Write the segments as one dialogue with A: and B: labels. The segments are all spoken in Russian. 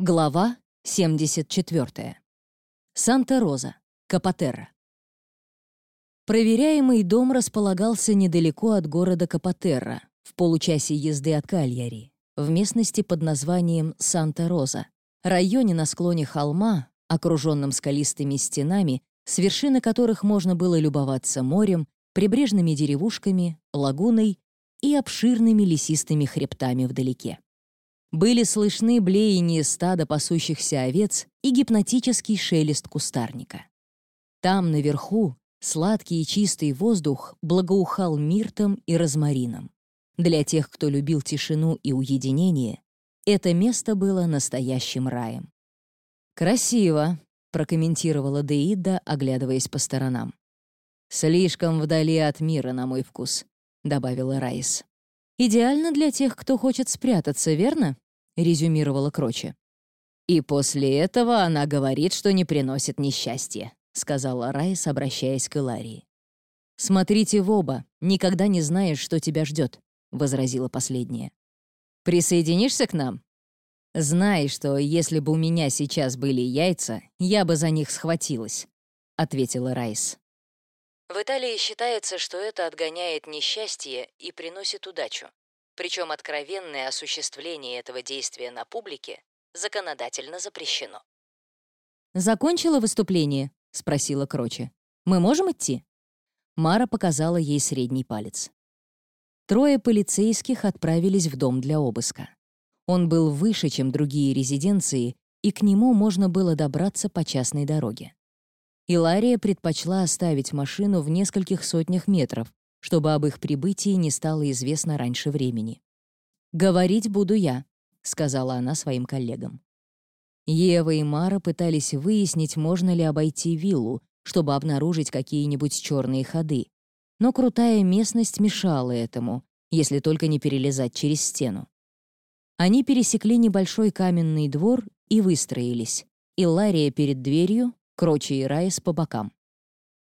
A: Глава 74. Санта-Роза, Капотерра. Проверяемый дом располагался недалеко от города Капотерра, в получасе езды от Кальяри, в местности под названием Санта-Роза, районе на склоне холма, окруженном скалистыми стенами, с вершины которых можно было любоваться морем, прибрежными деревушками, лагуной и обширными лесистыми хребтами вдалеке. Были слышны блеяние стада пасущихся овец и гипнотический шелест кустарника. Там, наверху, сладкий и чистый воздух благоухал миртом и розмарином. Для тех, кто любил тишину и уединение, это место было настоящим раем. «Красиво», — прокомментировала Деида, оглядываясь по сторонам. «Слишком вдали от мира, на мой вкус», — добавила Райс. «Идеально для тех, кто хочет спрятаться, верно?» — резюмировала Кроче. «И после этого она говорит, что не приносит несчастья», — сказала Райс, обращаясь к Иларии. «Смотрите в оба, никогда не знаешь, что тебя ждет», — возразила последняя. «Присоединишься к нам?» «Знай, что если бы у меня сейчас были яйца, я бы за них схватилась», — ответила Райс. В Италии считается, что это отгоняет несчастье и приносит удачу. Причем откровенное осуществление этого действия на публике законодательно запрещено. «Закончила выступление?» — спросила Кроче. «Мы можем идти?» Мара показала ей средний палец. Трое полицейских отправились в дом для обыска. Он был выше, чем другие резиденции, и к нему можно было добраться по частной дороге. Илария предпочла оставить машину в нескольких сотнях метров, чтобы об их прибытии не стало известно раньше времени. «Говорить буду я», — сказала она своим коллегам. Ева и Мара пытались выяснить, можно ли обойти виллу, чтобы обнаружить какие-нибудь черные ходы. Но крутая местность мешала этому, если только не перелезать через стену. Они пересекли небольшой каменный двор и выстроились. Илария перед дверью, Крочи и Райс по бокам.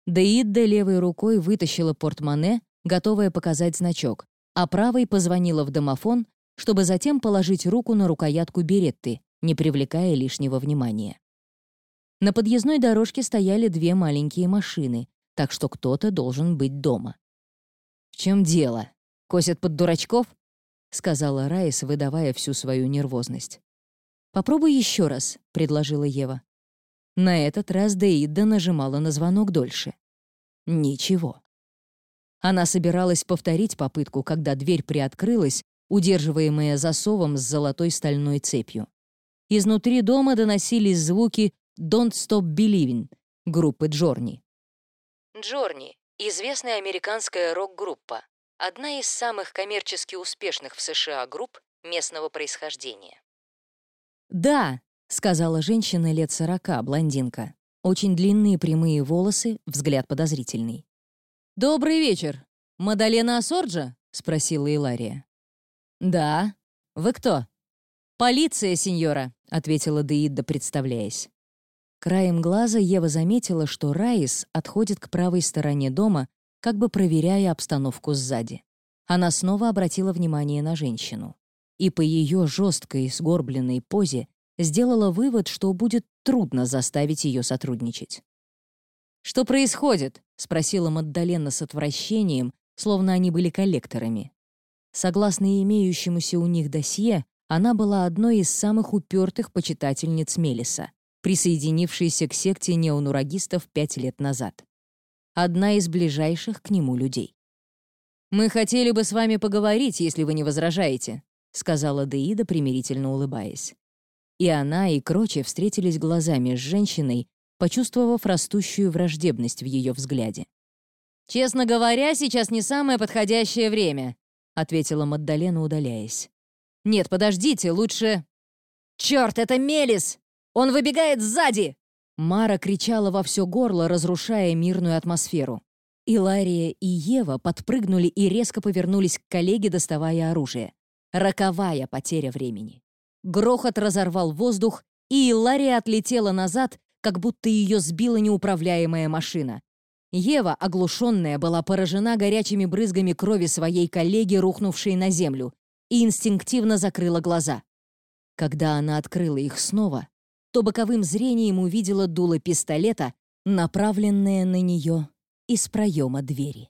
A: Деидда левой рукой вытащила портмоне, готовая показать значок, а правой позвонила в домофон, чтобы затем положить руку на рукоятку беретты, не привлекая лишнего внимания. На подъездной дорожке стояли две маленькие машины, так что кто-то должен быть дома. «В чем дело? Косят под дурачков?» — сказала Райс, выдавая всю свою нервозность. «Попробуй еще раз», — предложила Ева. На этот раз Деида нажимала на звонок дольше. Ничего. Она собиралась повторить попытку, когда дверь приоткрылась, удерживаемая засовом с золотой стальной цепью. Изнутри дома доносились звуки «Don't Stop Believing» группы Джорни. Джорни — известная американская рок-группа, одна из самых коммерчески успешных в США групп местного происхождения. «Да!» — сказала женщина лет сорока, блондинка. Очень длинные прямые волосы, взгляд подозрительный. «Добрый вечер. Мадалена Асорджа?» — спросила Илария. «Да. Вы кто?» «Полиция, сеньора», — ответила Деидда, представляясь. Краем глаза Ева заметила, что Раис отходит к правой стороне дома, как бы проверяя обстановку сзади. Она снова обратила внимание на женщину. И по ее жесткой, сгорбленной позе сделала вывод, что будет трудно заставить ее сотрудничать. «Что происходит?» — спросила Маддалена с отвращением, словно они были коллекторами. Согласно имеющемуся у них досье, она была одной из самых упертых почитательниц Мелиса, присоединившейся к секте неонурагистов пять лет назад. Одна из ближайших к нему людей. «Мы хотели бы с вами поговорить, если вы не возражаете», сказала Деида, примирительно улыбаясь. И она, и Кроче встретились глазами с женщиной, почувствовав растущую враждебность в ее взгляде. «Честно говоря, сейчас не самое подходящее время», — ответила Маддалена, удаляясь. «Нет, подождите, лучше...» «Черт, это Мелис! Он выбегает сзади!» Мара кричала во все горло, разрушая мирную атмосферу. Илария и Ева подпрыгнули и резко повернулись к коллеге, доставая оружие. Роковая потеря времени. Грохот разорвал воздух, и Лария отлетела назад, как будто ее сбила неуправляемая машина. Ева, оглушенная, была поражена горячими брызгами крови своей коллеги, рухнувшей на землю, и инстинктивно закрыла глаза. Когда она открыла их снова, то боковым зрением увидела дуло пистолета, направленное на нее из проема двери.